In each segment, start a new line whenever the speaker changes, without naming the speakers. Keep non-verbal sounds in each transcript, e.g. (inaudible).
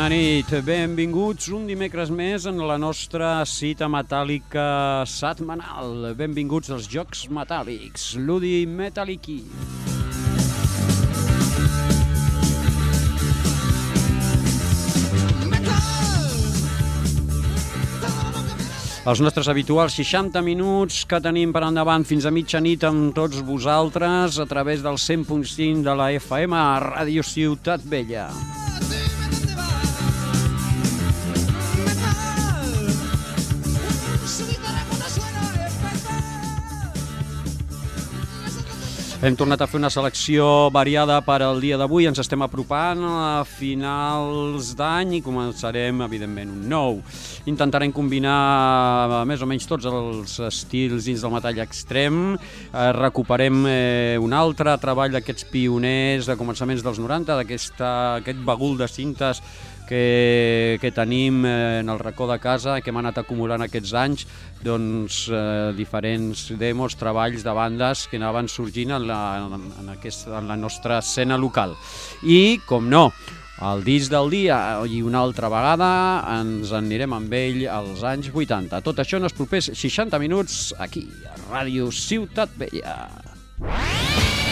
Bona nit, benvinguts un dimecres més en la nostra cita metàl·lica setmanal. Benvinguts als Jocs Metàl·lics, l'Udi Metallici. Els nostres habituals 60 minuts que tenim per endavant fins a mitjanit amb tots vosaltres a través del 100.5 de la FM a Ràdio Ciutat Vella. Hem tornat a fer una selecció variada per al dia d'avui. Ens estem apropant a finals d'any i començarem, evidentment, un nou. Intentarem combinar eh, més o menys tots els estils dins del metall extrem. Eh, recuperem eh, un altre treball d'aquests pioners de començaments dels 90, d'aquest bagul de cintes que, que tenim eh, en el racó de casa, que hem anat acumulant aquests anys, doncs eh, diferents demos, treballs de bandes que anaven sorgint en la, en, en, aquest, en la nostra escena local. I, com no, el disc del dia i una altra vegada ens anirem amb ell als anys 80. Tot això en els propers 60 minuts aquí, a Ràdio Ciutat Vella.
The barrels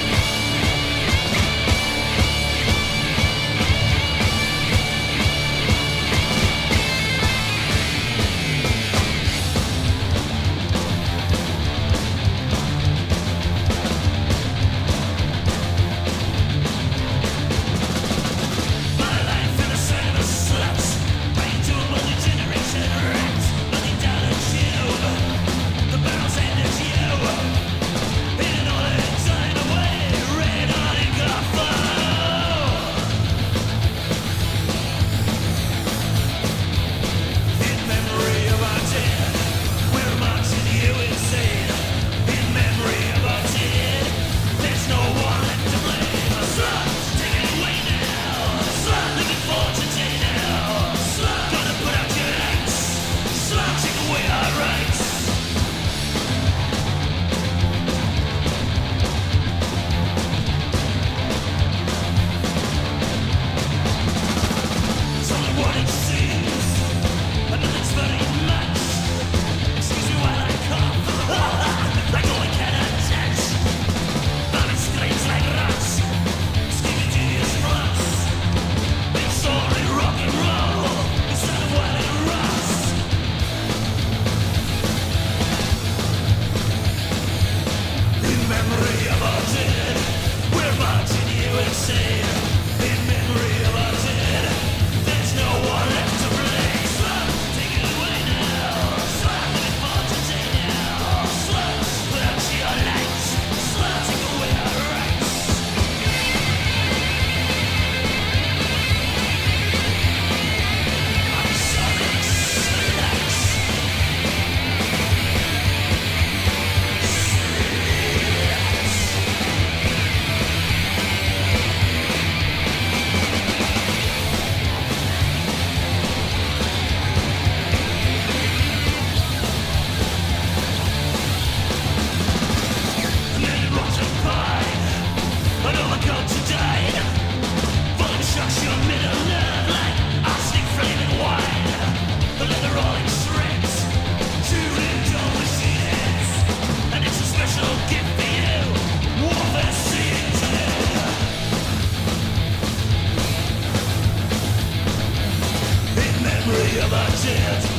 Shit.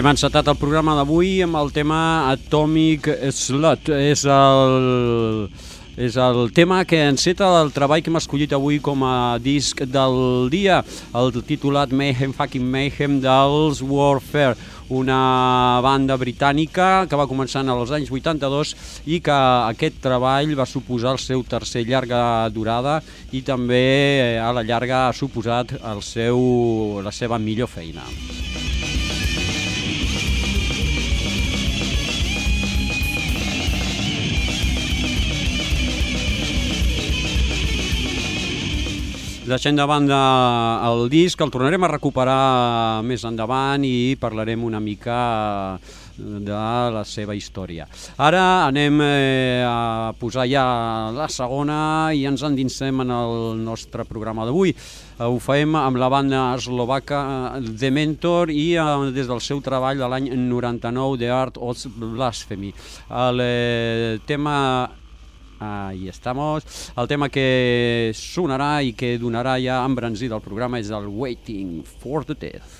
Hem encetat el programa d'avui amb el tema Atomic Slut. És el, és el tema que enceta el treball que hem escollit avui com a disc del dia, el titulat Mayhem Fucking Mayhem dels Warfare, una banda britànica que va començar als anys 82 i que aquest treball va suposar el seu tercer llarga durada i també eh, a la llarga ha suposat el seu, la seva millor feina. Deixem de banda el disc, el tornarem a recuperar més endavant i parlarem una mica de la seva història. Ara anem eh, a posar ja la segona i ens endinsem en el nostre programa d'avui. Ho fem amb la banda eslovaca The Mentor i eh, des del seu treball de l'any 99, The Art of Blasphemy. El eh, tema Ahí estamos. El tema que sonarà i que donarà ja embranzida al programa és el Waiting for the Death.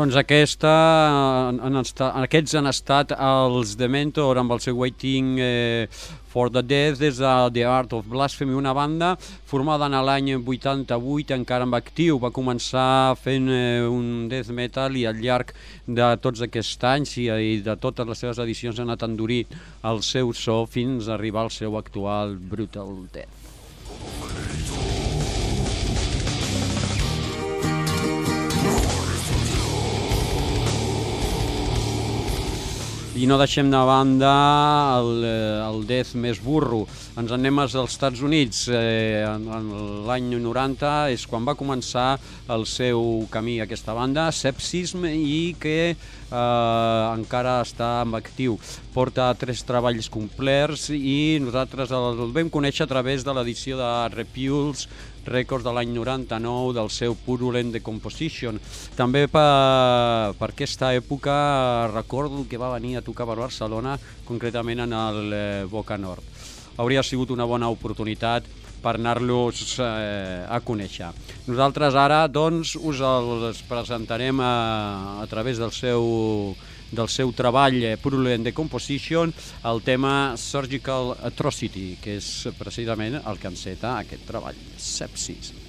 Doncs aquesta, han estat, aquests han estat els de Mentor amb el seu Waiting eh, for the Death des de The Art of Blasphemy, una banda formada en l'any 88, encara amb actiu. Va començar fent eh, un death metal i al llarg de tots aquests anys i, de totes les seves edicions ha anat endurint el seu so fins a arribar al seu actual Brutal Death. I no deixem de banda el, eh, el death més burro. Ens anem als Estats Units. Eh, l'any 90 és quan va començar el seu camí aquesta banda, Sepsism, i que eh, encara està en actiu. Porta tres treballs complets i nosaltres el, vam conèixer a través de l'edició de Repules Records de l'any 99 del seu Purulent Decomposition. També per, per aquesta època recordo que va venir a tocar per Barcelona, concretament en el eh, Boca Nord. Hauria sigut una bona oportunitat per anar-los eh, a conèixer. Nosaltres ara doncs, us els presentarem a, a través del seu del seu treball eh, Purulent Decomposition el tema Surgical Atrocity, que és precisament el que enceta aquest treball, Sepsis.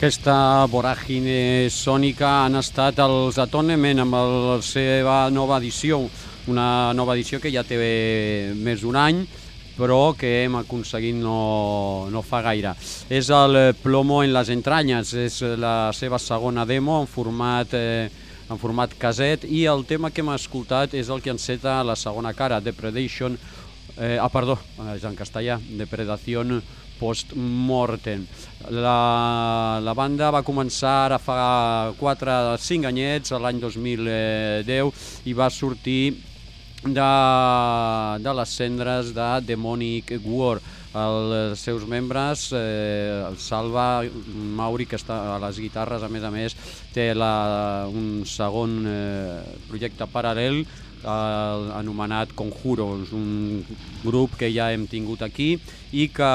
Aquesta voràgine sònica han estat els Atonement amb la seva nova edició, una nova edició que ja té més d'un any, però que hem aconseguit no, no fa gaire. És el Plomo en les entranyes, és la seva segona demo en format, eh, en format caset i el tema que hem escoltat és el que enceta la segona cara, Depredation, eh, ah, perdó, és en castellà, Depredación post-mortem. La, la banda va començar ara fa 4-5 anyets, l'any 2010, i va sortir de, de les cendres de Demonic War. Els seus membres, eh, el Salva Mauri, que està a les guitarres, a més a més, té la, un segon eh, projecte paral·lel eh, anomenat Conjuro, és un grup que ja hem tingut aquí i que,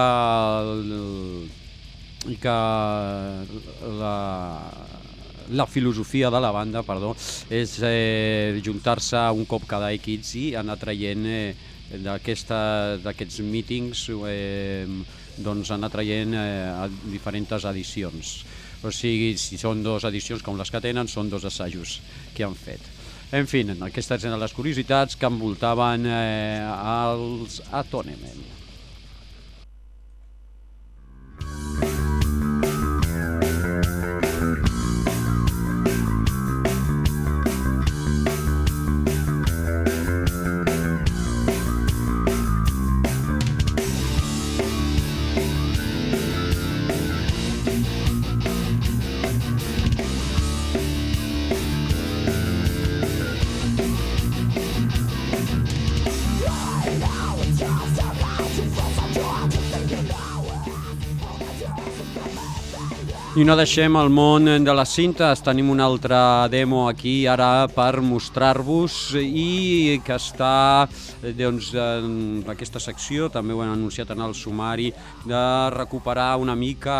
el, i que la, la filosofia de la banda perdó, és eh, juntar-se un cop cada X i anar traient eh, d'aquests mítings eh, doncs anar traient eh, diferents edicions. O sigui, si són dues edicions com les que tenen, són dos assajos que han fet. En fi, aquestes eren les curiositats que envoltaven eh, els Atonement. I no deixem el món de les cintes, tenim una altra demo aquí ara per mostrar-vos. I que està doncs, en aquesta secció, també ho han anunciat en el sumari, de recuperar una mica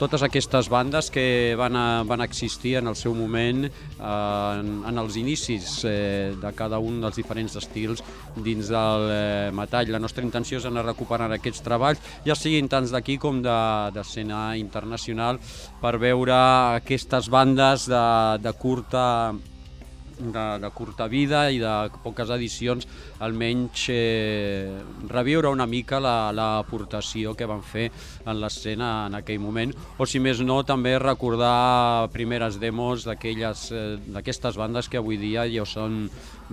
totes aquestes bandes que van, a, van existir en el seu moment en, en els inicis eh, de cada un dels diferents estils dins del eh, metall. La nostra intenció és anar recuperant aquests treballs, ja siguin tants d'aquí com d'escena de, internacional, per veure aquestes bandes de, de curta de, de curta vida i de poques edicions, almenys eh, reviure una mica l'aportació la, que van fer en l'escena en aquell moment, o si més no, també recordar primeres demos d'aquestes eh, bandes que avui dia ja són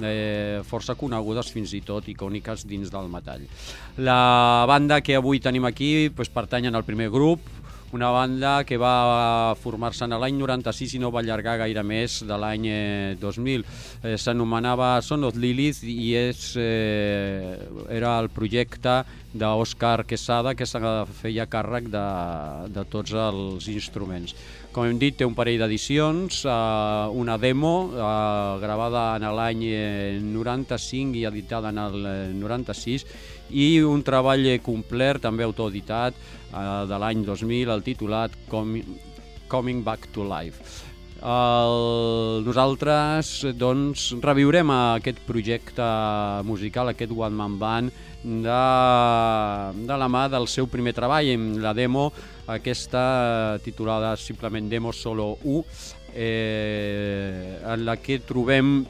eh, força conegudes, fins i tot icòniques dins del metall. La banda que avui tenim aquí pues, pertanyen al primer grup, una banda que va formar-se en l'any 96 i no va allargar gaire més de l'any 2000. Eh, S'anomenava Son of Lilith i és, eh, era el projecte d'Òscar Quesada que se feia càrrec de, de tots els instruments. Com hem dit, té un parell d'edicions, eh, una demo eh, gravada en l'any 95 i editada en el 96 i un treball complet, també autoeditat, eh, de l'any 2000, el titulat Coming Back to Life. El, nosaltres doncs, reviurem aquest projecte musical, aquest One Man Band, de, de la mà del seu primer treball, la demo, aquesta titulada simplement Demo Solo 1, eh, en la que trobem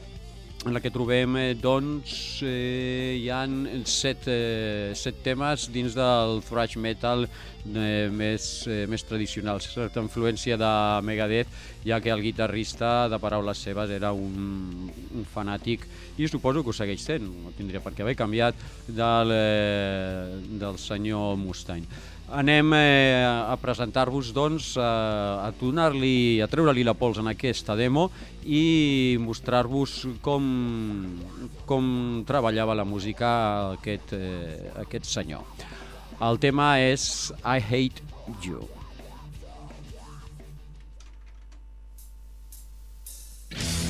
en la que trobem eh, doncs, eh, hi ha set, eh, set temes dins del thrash metal eh, més, eh, més tradicional, certa influència de Megadeth, ja que el guitarrista, de paraules seves, era un, un fanàtic i suposo que ho segueix sent, no tindria per què haver canviat del, eh, del senyor Mustang anem eh, a presentar-vos doncs, a donar-li, a treure-li la pols en aquesta demo i mostrar-vos com, com treballava la música aquest, eh, aquest senyor. El tema és I Hate You.
you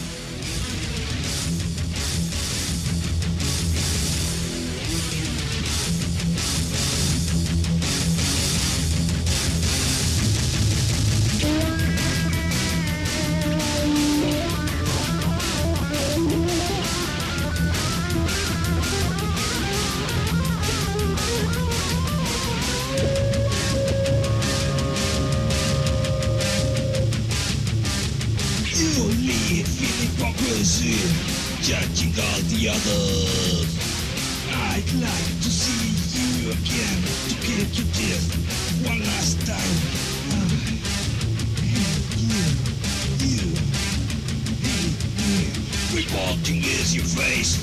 Only hypocrisy judging all the others. I'd like to see you again to get to death one last time. I hate you, you hate is your face,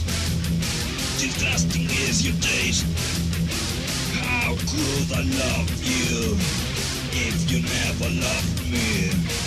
disgusting is your taste. How could I love you if you never loved me?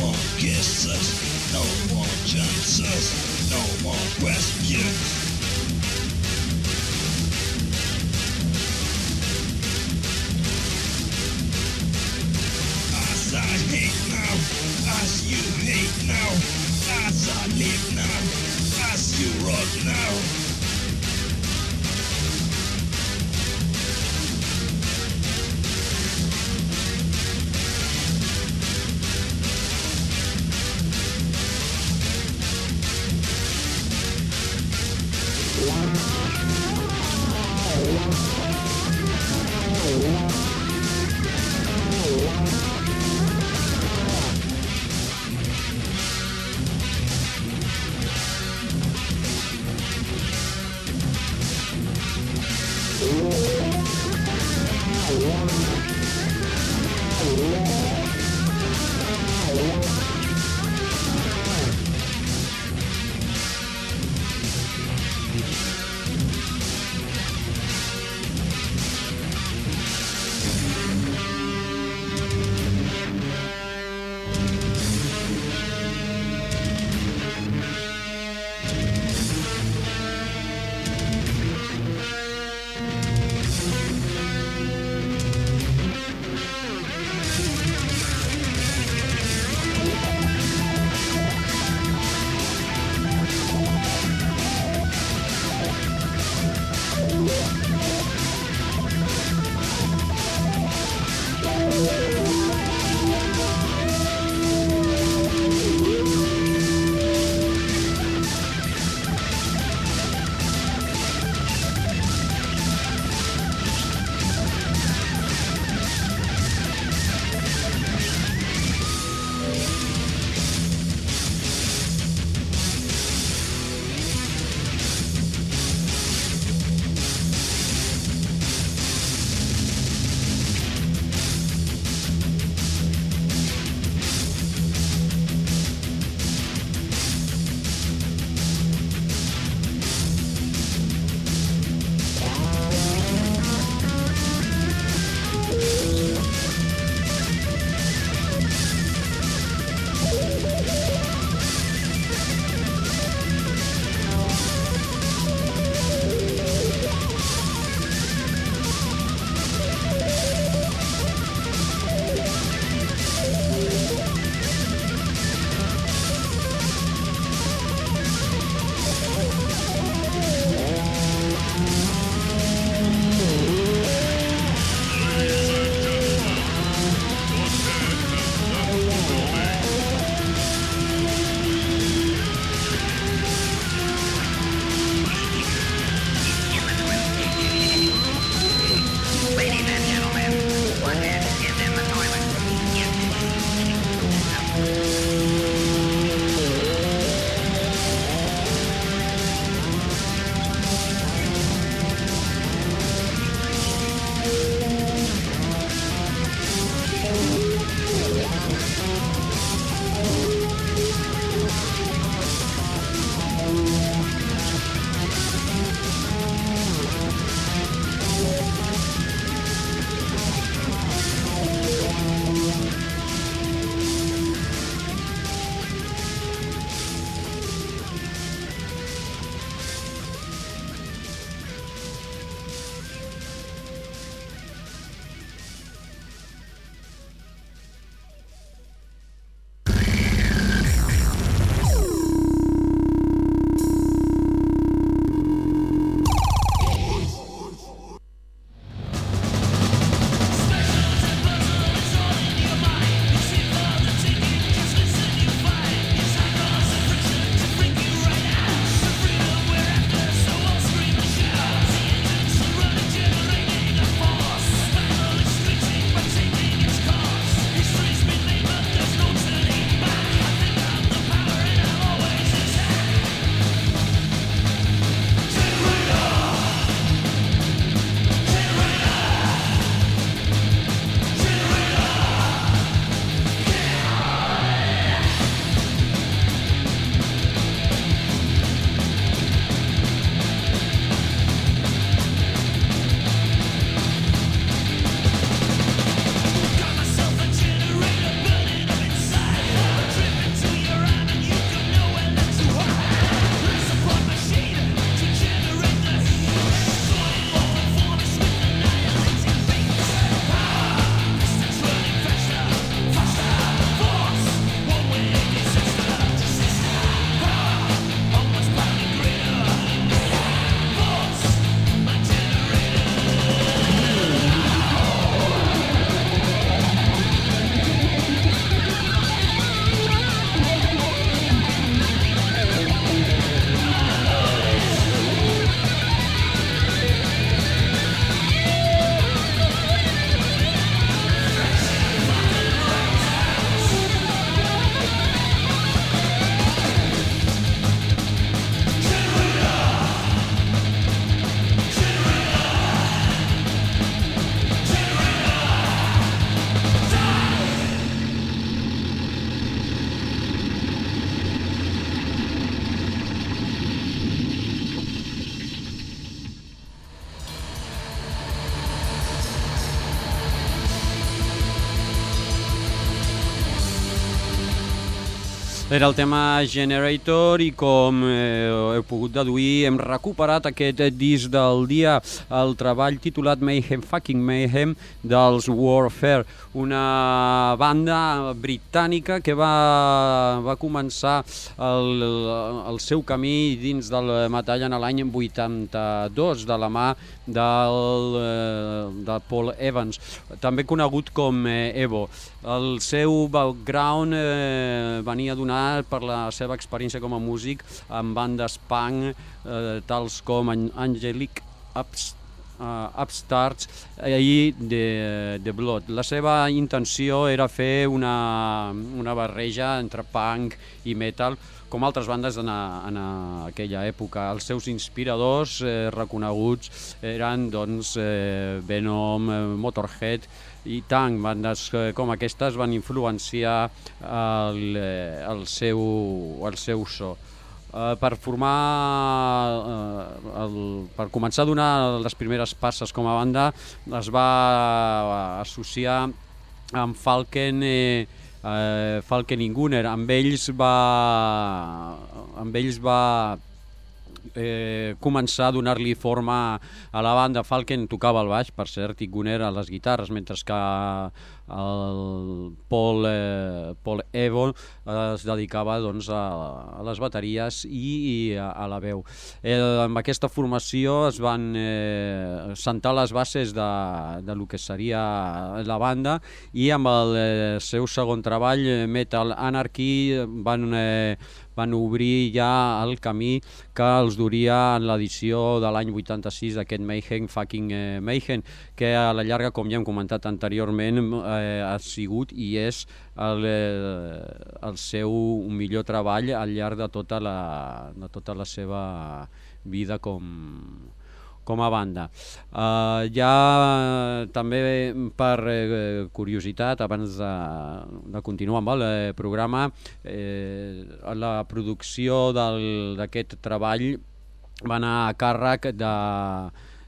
More kisses, no more chances, no more questions. As I hate now, as you hate now, as I live now, as you rot now.
Era el tema Generator i com eh, heu pogut deduir hem recuperat aquest disc del dia, el treball titulat Mayhem Fucking Mayhem dels Warfare, una banda britànica que va, va començar el, el seu camí dins del metall en l'any 82 de la mà del, eh, de Paul Evans, també conegut com eh, Evo. El seu background eh, venia donar per la seva experiència com a músic en bandes punk eh, tals com Angelic Ups, uh, Upstarts i de, de Blood. La seva intenció era fer una, una barreja entre punk i metal com altres bandes en, a, en a aquella època. Els seus inspiradors eh, reconeguts eren doncs, eh, Venom, eh, Motorhead i tant, bandes eh, com aquestes van influenciar el, eh, el, seu, el seu so. Uh, per formar, uh, el, per començar a donar les primeres passes com a banda, es va associar amb Falken eh, eh, Falken i Gunner. Amb ells va, amb ells va eh, començar a donar-li forma a la banda. Falken tocava el baix, per cert, i Gunner a les guitarres, mentre que el Paul, eh, Paul Evo es dedicava doncs, a, a les bateries i, i a, a la veu. Eh, amb aquesta formació es van eh, sentar les bases de, de lo que seria la banda i amb el eh, seu segon treball, Metal Anarchy, van eh, van obrir ja el camí que els duria en l'edició de l'any 86 d'aquest Mayhem Fucking eh, Mayhem, que a la llarga, com ja hem comentat anteriorment, eh, ha sigut i és el, eh, el seu millor treball al llarg de tota la, de tota la seva vida com, com a banda. Uh, ja també per eh, curiositat, abans de, de continuar amb el eh, programa, eh, la producció d'aquest treball va anar a càrrec de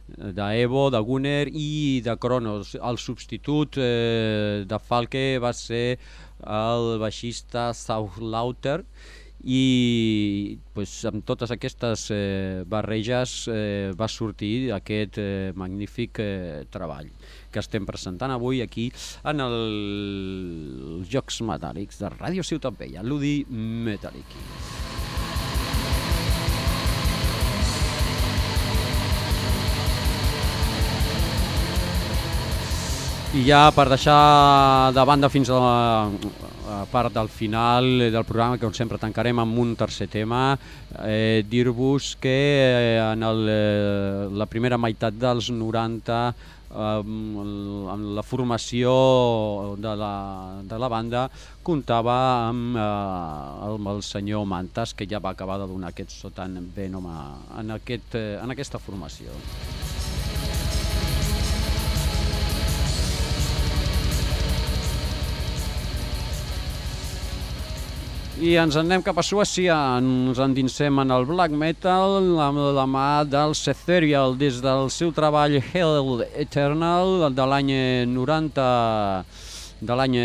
d'Evo, de Gunner i de Kronos. El substitut eh, de Falke va ser el baixista South Lauter i pues, amb totes aquestes eh, barreges eh, va sortir aquest eh, magnífic eh, treball que estem presentant avui aquí en el... els Jocs Metàl·lics de Ràdio Ciutat Vella, l'Udi Metallic. I ja per deixar de banda fins a la a part del final del programa, que on sempre tancarem amb un tercer tema, eh, dir-vos que eh, en el, eh, la primera meitat dels 90 amb la formació de la, de la banda comptava amb, eh, amb el senyor Mantas que ja va acabar de donar aquest so home en, aquest, eh, en aquesta formació. I ens anem cap a Suècia, ens endinsem en el black metal amb la mà del Setherial des del seu treball Hell Eternal de l'any 90 de l'any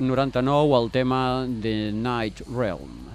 99 el tema de Night Realm.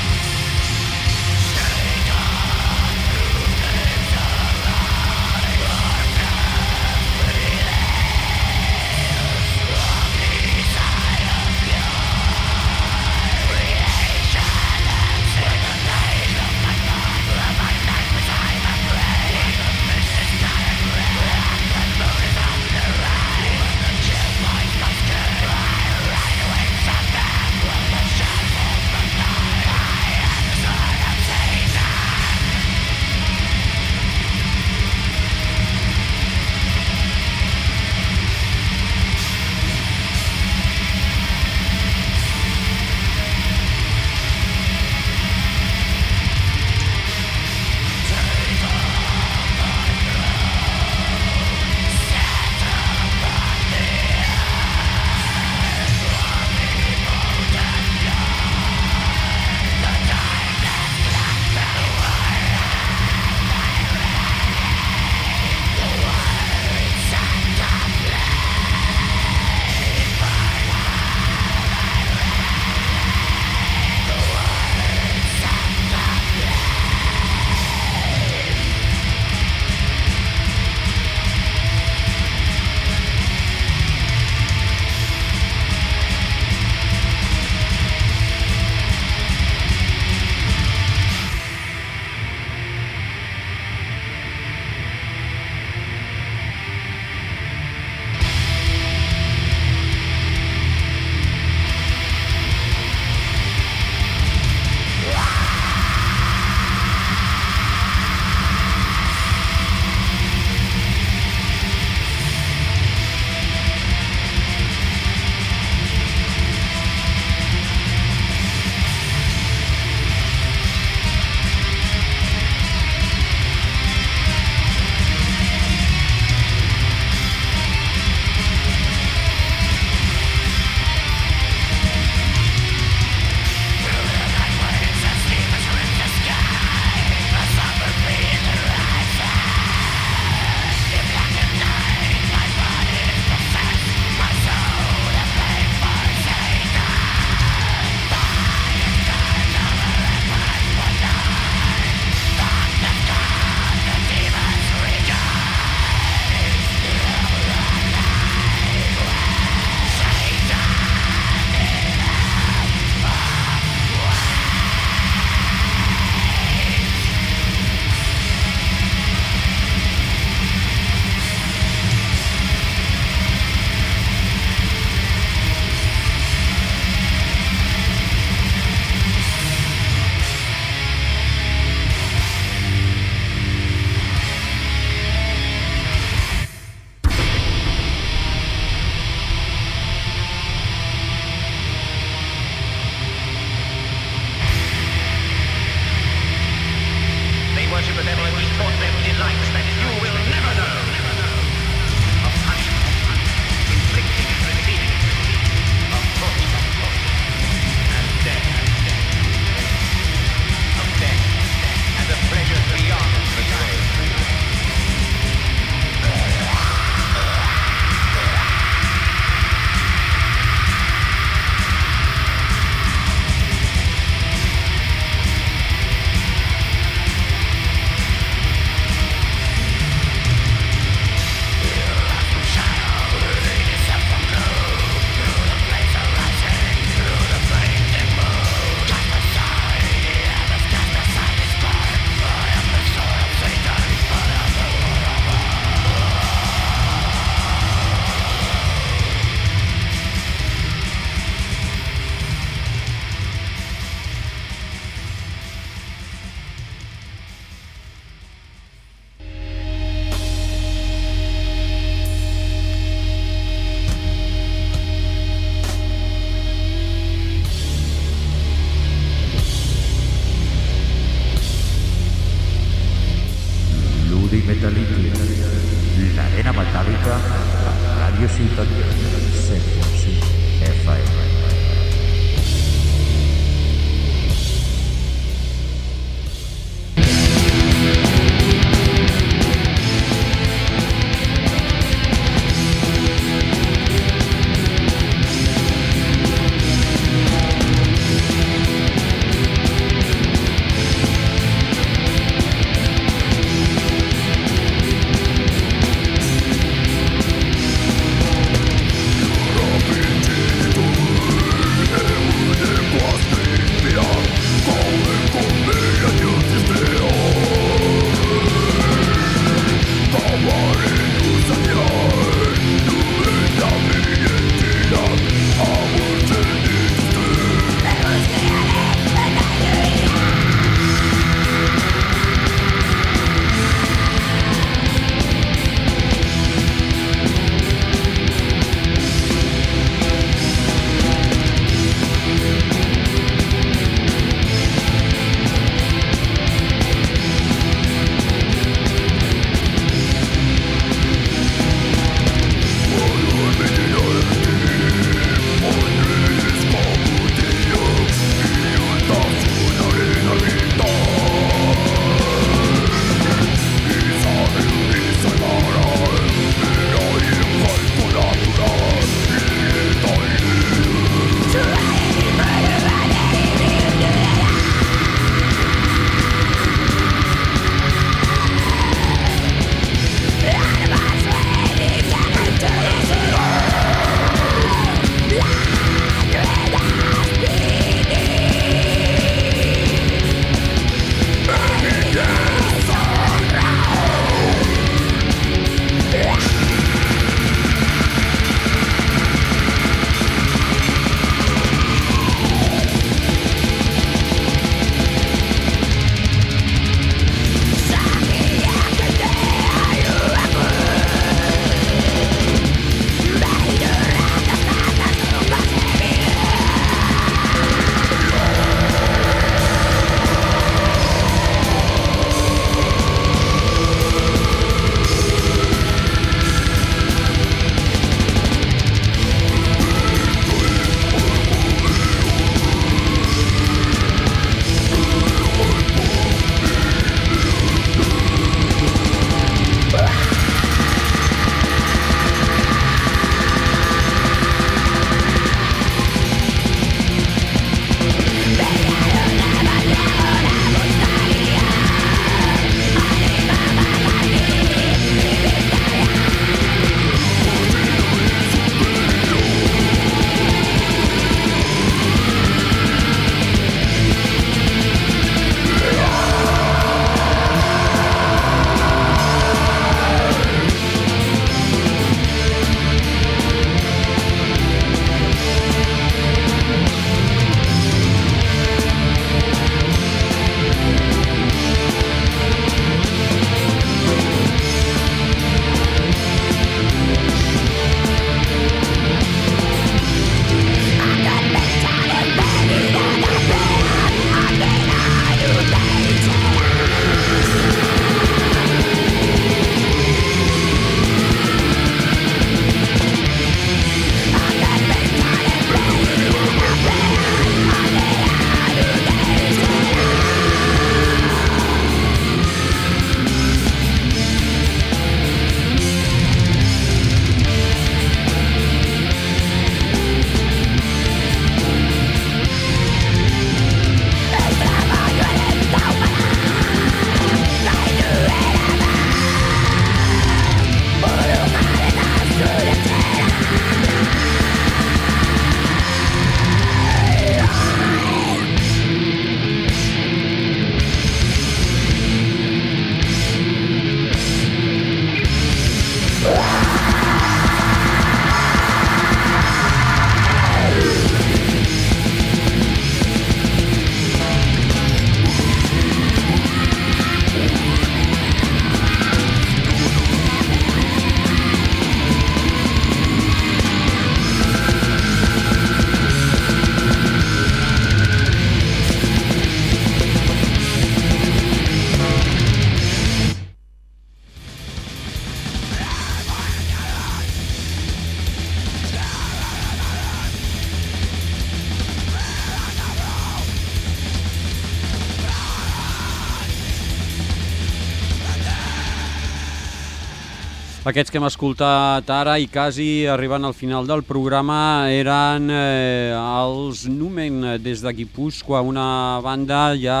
Aquests que hem escoltat ara i quasi arribant al final del programa eren eh, els Numen des de Guipúscoa, una banda ja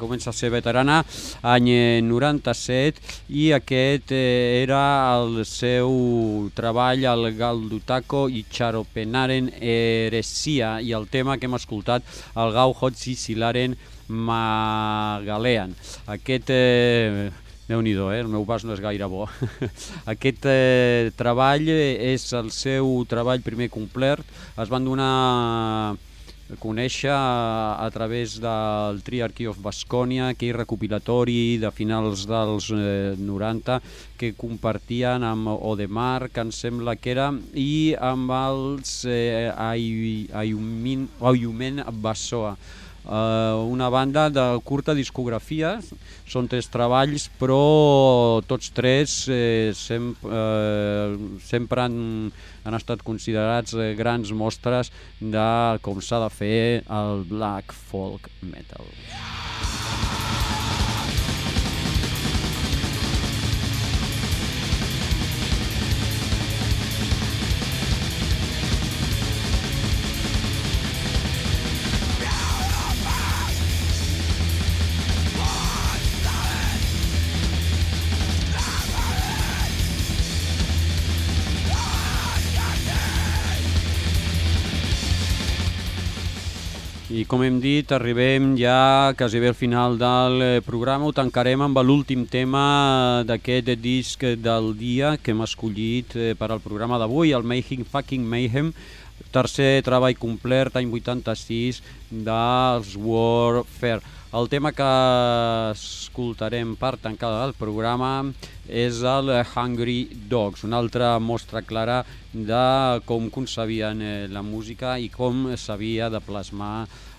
comença a ser veterana, any 97, i aquest eh, era el seu treball al Galdutaco i Charopenaren Heresia, i el tema que hem escoltat, el Gau Hotzi Silaren Magalean. Aquest eh, déu nhi eh? el meu pas no és gaire bo. (laughs) Aquest eh, treball és el seu treball primer complet. Es van donar conèixer a, a través del Triarchy of Basconia, aquell recopilatori de finals dels eh, 90 que compartien amb Odemar, que em sembla que era, i amb els eh, Ayumin, Ayumen Bassoa eh, una banda de curta discografia, són tres treballs, però tots tres eh, sem eh, sempre han, han estat considerats eh, grans mostres de com s'ha de fer el black folk metal. Com hem dit, arribem ja quasi bé al final del eh, programa. Ho tancarem amb l'últim tema d'aquest disc del dia que hem escollit eh, per al programa d'avui, el Mayhem Fucking Mayhem, tercer treball complet, any 86, dels Warfare. El tema que escoltarem per tancar el programa és el Hungry Dogs, una altra mostra clara de com concebien eh, la música i com s'havia de plasmar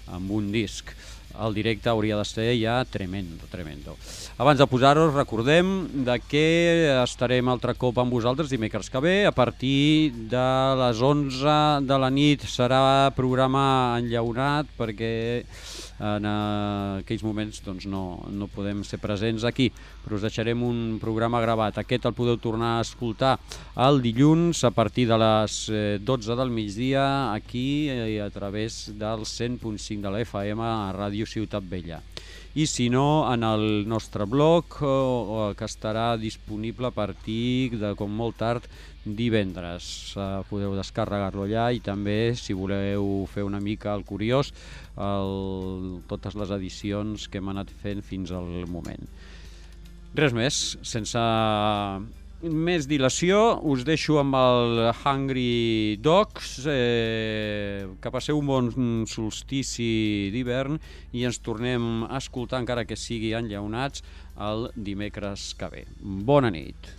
amb un disc. El directe hauria de ser ja tremendo, tremendo. Abans de posar-ho, recordem de que estarem altre cop amb vosaltres dimecres que ve. A partir de les 11 de la nit serà programa enllaunat perquè en aquells moments doncs, no, no podem ser presents aquí, però us deixarem un programa gravat. Aquest el podeu tornar a escoltar el dilluns a partir de les 12 eh, del migdia aquí eh, a través del 100.5 de la FM a Ràdio Ciutat Vella i si no en el nostre blog eh, que estarà disponible a partir de com molt tard divendres. Eh, podeu descarregar-lo allà i també si voleu fer una mica el curiós el, totes les edicions que hem anat fent fins al moment. Res més, sense més dilació, us deixo amb el Hungry Dogs, eh, que passeu un bon solstici d'hivern i ens tornem a escoltar, encara que sigui enllaunats, el dimecres que ve. Bona nit.